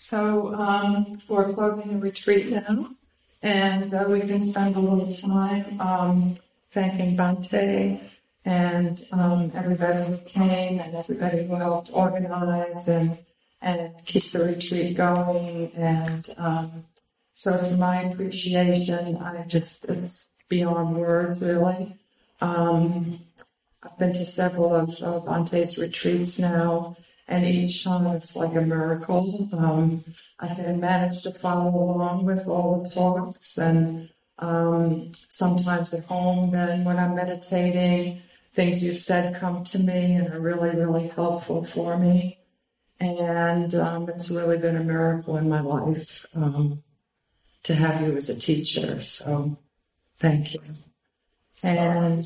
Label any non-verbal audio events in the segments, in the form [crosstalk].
So um, we're closing the retreat now, and uh, we can spend a little time um, thanking Bhante and um, everybody who came and everybody who helped organize and and keep the retreat going. And um, so, for my appreciation, I just it's beyond words, really. Um, I've been to several of, Bhante's retreats now, and each time it's like a miracle. Um, I can manage to follow along with all the talks and um, sometimes at home then when I'm meditating, things you've said come to me and are really, really helpful for me. And um, it's really been a miracle in my life um, to have you as a teacher. So thank you. And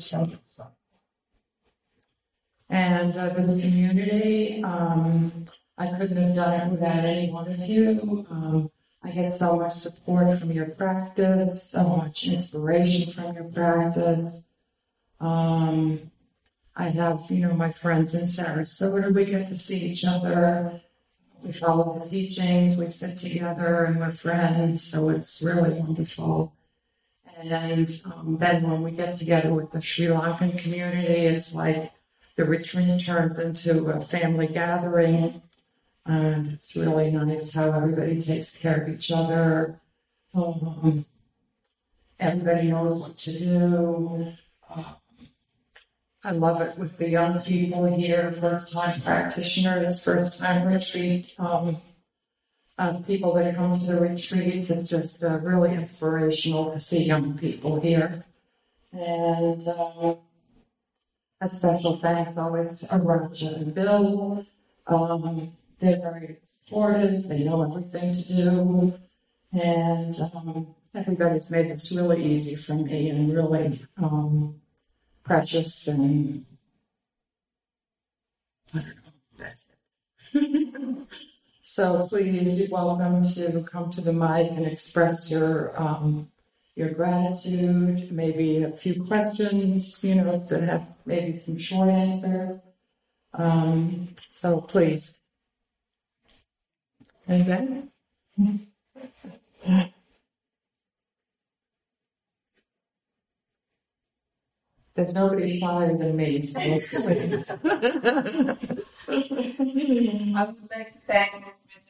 and uh, this community. Um, I couldn't have done it without any one of you. Um, I get so much support from your practice, so much inspiration from your practice. Um, I have, you know, my friends in Sarasota. We get to see each other. We follow the teachings. We sit together and we're friends. So it's really wonderful. And um, then when we get together with the Sri Lankan community, it's like the retreat turns into a family gathering. And it's really nice how everybody takes care of each other. Um, everybody knows what to do. Uh, I love it with the young people here, first time practitioners, first time retreat, um, uh, people that come to the retreats. It's just uh, really inspirational to see young people here. And, uh, a special thanks always to Araja and Bill. Um, they're very supportive. They know everything to do. And um, everybody's made this really easy for me and really um, precious and I don't know. That's it. [laughs] so please be welcome to come to the mic and express your um, your gratitude, maybe a few questions, you know, that have maybe some short answers. Um, so please. Anybody? There's nobody shyer than me, so. I would like to thank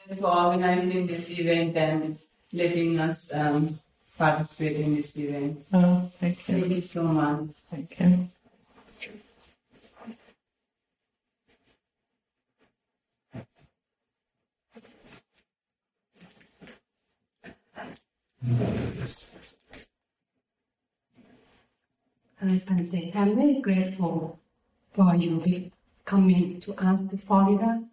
Ms. For organizing this event and letting us um, participate in this event. Oh, thank you. Thank you so much. Thank you. Hi, Bhante. I'm very grateful for you coming to us to Florida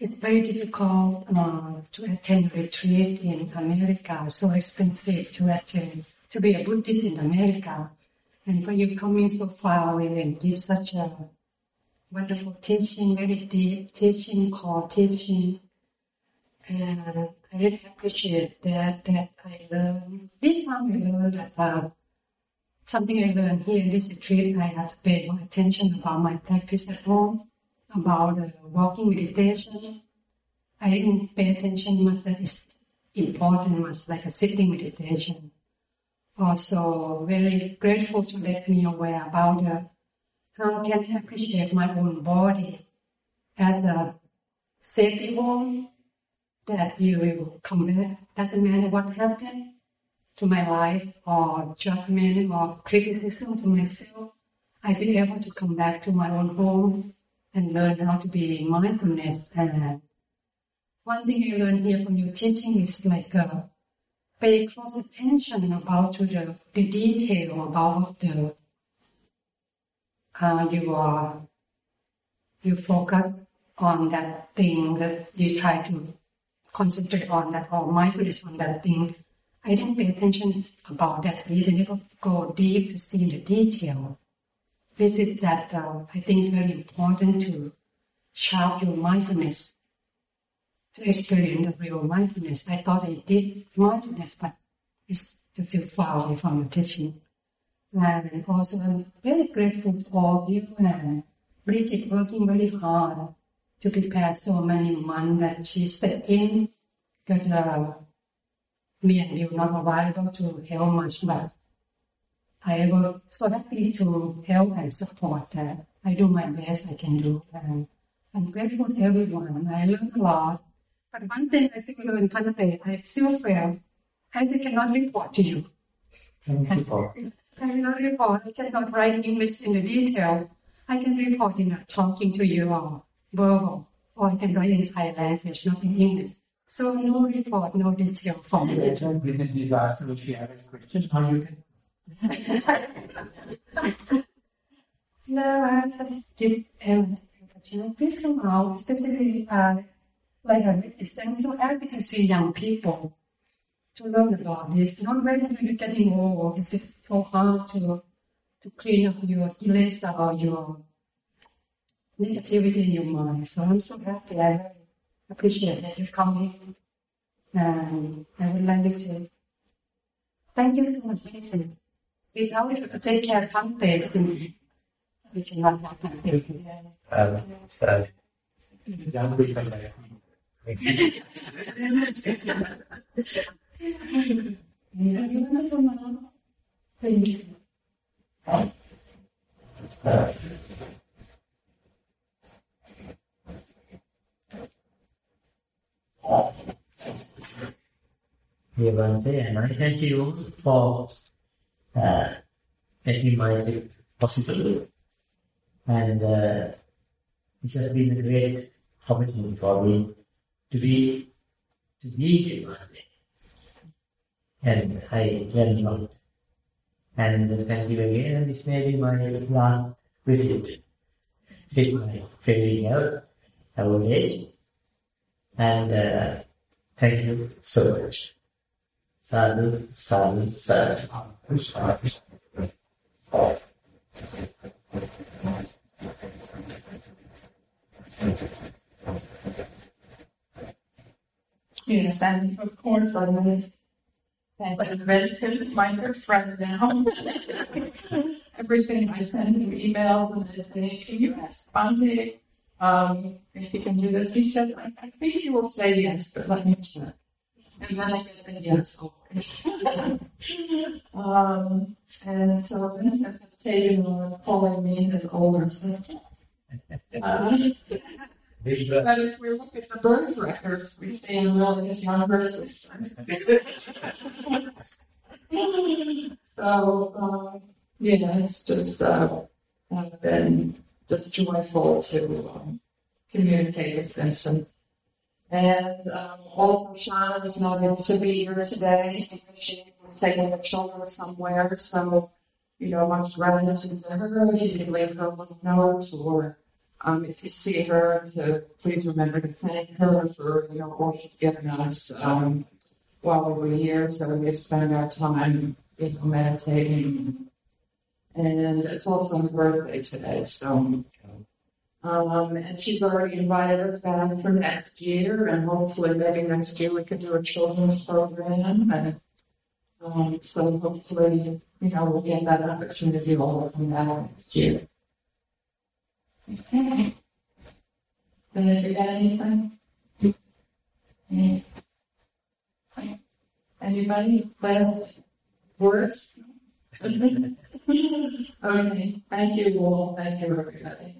it's very difficult uh, to attend retreat in America, so expensive to attend, to be a Buddhist in America. And for you coming so far away and give such a wonderful teaching, very deep teaching, core teaching. And I really appreciate that, that I learned, this time I learned about something I learned here in this retreat, I have to pay more attention about my practice at home about uh, walking meditation. I didn't pay attention much that is important much like a sitting meditation. Also very grateful to let me aware about uh, how can I appreciate my own body as a safety home that you will come back. Doesn't matter what happened to my life or judgment or criticism to myself. I should be able to come back to my own home and learn how to be mindfulness. And one thing I learned here from your teaching is like uh, pay close attention about to the, the detail about the uh, you are you focus on that thing that you try to concentrate on that or mindfulness on that thing. I didn't pay attention about that. I didn't go deep to see the detail this is that uh, I think very important to sharp your mindfulness, to experience the real mindfulness. I thought I did mindfulness, but it's still far away from the teaching. And also I'm very grateful for you and Bridget working very hard to prepare so many months that she set in because uh, me and you not available to help much, but I was so happy to help and support that. I do my best I can do, and I'm grateful to everyone. I learned a lot. But one thing I still learn Taipei, I still feel I still cannot report to you. You [laughs] I cannot report. I cannot write English in the detail. I can report in a talking to you or verbal, or I can write in Thai language, not in English. So no report, no detail for me. within these last if you have any questions, how you can Everything. But you know, please come out, especially uh, like a medicine. So happy to see young people to learn about this. Not when you're getting old, it's just so hard to to clean up your kilesa or your negativity in your mind. So I'm so happy. I appreciate that you're coming. And I would like to thank you so much, Vincent without a particular context, we cannot happen. Uh, so. Yeah, but I say, and I thank you for uh, my trip possible. And uh, it has been a great opportunity for me to be to be Devante. And I learned a lot. And thank you again. And this may be my last visit with my failing health, old age. And uh, thank you so much. Sadhu, sadhu, sadhu. sadhu. Yes, and of course I was you, Vincent, my good friend now. [laughs] Everything I send him emails and I say, can you ask Bhante um, if he can do this? He said, I, I think he will say yes, but let me check. And then I get a yes [laughs] always. um, and so Vincent has taken on calling me his older sister. [laughs] Uh, but if we look at the birth records, we see him really his younger sister. [laughs] so, um, yeah, it's just, uh, been just joyful to um, communicate with Vincent. And um, also, Shauna is not able to be here today because she was taking the children somewhere. So, you know, much gratitude to her. You could leave her a little note or um, if you see her, to please remember to thank her for you know all she's given us um, while we were here. So we spent our time you know meditating, and it's also her birthday today. So, um, and she's already invited us back for next year, and hopefully maybe next year we could do a children's program, and um, so hopefully you know we'll get that opportunity all from now next year. Okay. Did I forget anything? Any- Anybody? Last words? [laughs] okay. Thank you all. Thank you everybody.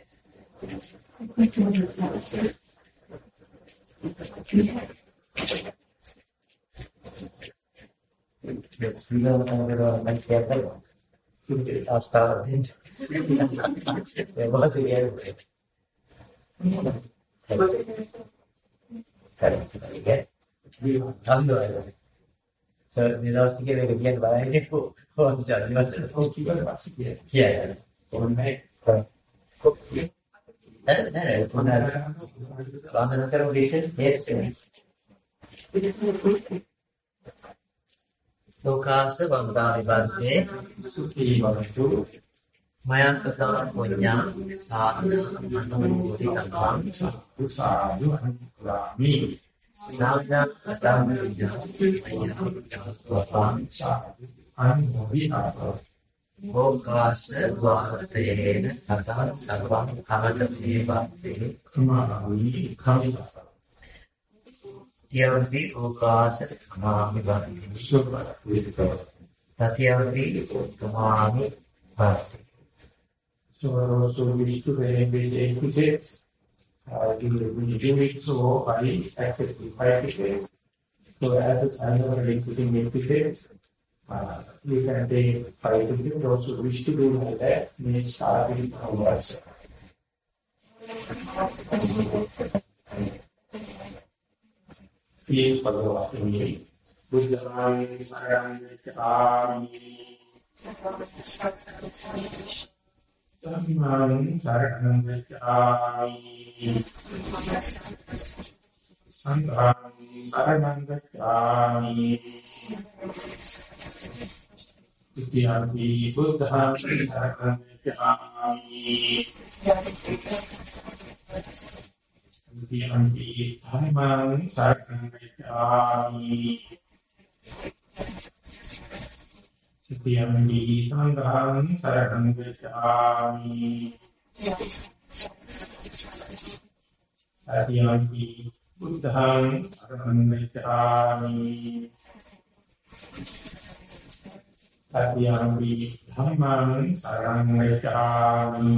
know, I'm going to careful. I'll start. There was again. Correct. Again. I'm doing ලෝකාස වන්දානි බද්දේ සුඛී වන්තු මයන්තකා පුඤ්ඤා සාධන අනුමෝදි තං සාදු අනුගාමි සාධන අතං මොක්කාස වාතේන අතං සර්වං කවද මේවත්තේ කමාවි කවිවා. තියවති ඕකාස කමාමි වන්ති සුබර විදකව තතියවති කමාමි වන්ති සෝරෝ සෝවිෂ්ඨු වේබේ කුසේ ආදී විජිවිස්සෝ පරි active fight එකේ So as it's another liquid in the face, you can take five epithets. Also wish to do like that, may start with numbers. Please follow after me. සංඝාමි සරණං ගච්ඡාමි ඉතියාති බුද්ධං සරණං ගච්ඡාමි ඉතියාති ධම්මං සරණං ගච්ඡාමි ඉතියාති සංඝං සරණං ගච්ඡාමි ඉතියාති බුද්ධං සරණං අධ්‍යාපි ධම්මං සරණං ගච්ඡාමි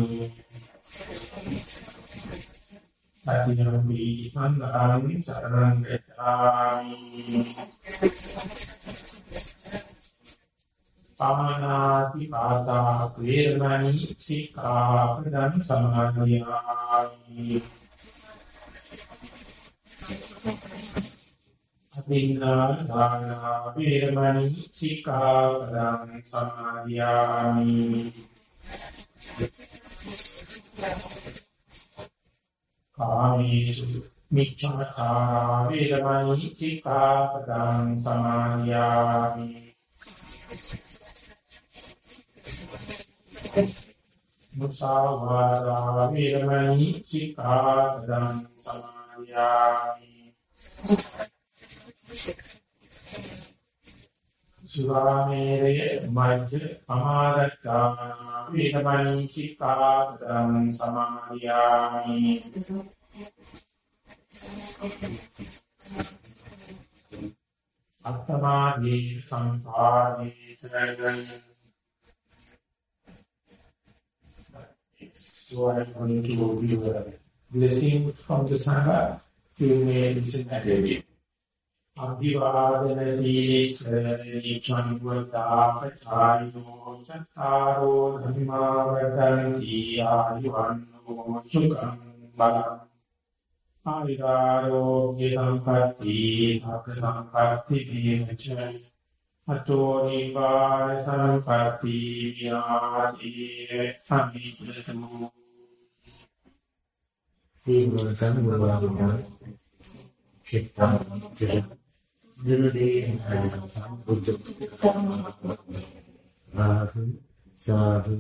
අධ්‍යාපි සංඝං සරණං ගච්ඡාමි පමනාති පාතා වේරමණී සික්ඛාපදං සමාදියාමි අදින්නා දානා වේරමණී සික්ඛාපදං සමාදියාමි කාමේසු මිච්ඡාචාරා වේරමණී සික්ඛාපදං සමාදියාමි මුසාවාදා වේරමණී සික්ඛාපදං සමාදියාමි සුරාමේරේ මජ්ජ පමාදත්තා වේදමණී චිත්තාපදං සමාදියාමි. අත්තමාදී සංසාරී සරණං Blessing from the Sangha මේ විසඳෙන්නේ අභිවාදන දීක්ෂ දීක්ෂණ වතාපචායෝ චත්තාරෝ ධම්මාවතං දීආයුවන්නෝ සුඛං බලං ආවිරෝග්‍ය සම්පatti සක්ක සම්පatti දීමච අතෝ නිවාර සම්පatti යාදී සම්මිතුතමෝ සීලවතං ගුණවන්තං चित्तमन्त्रिः साधु साधु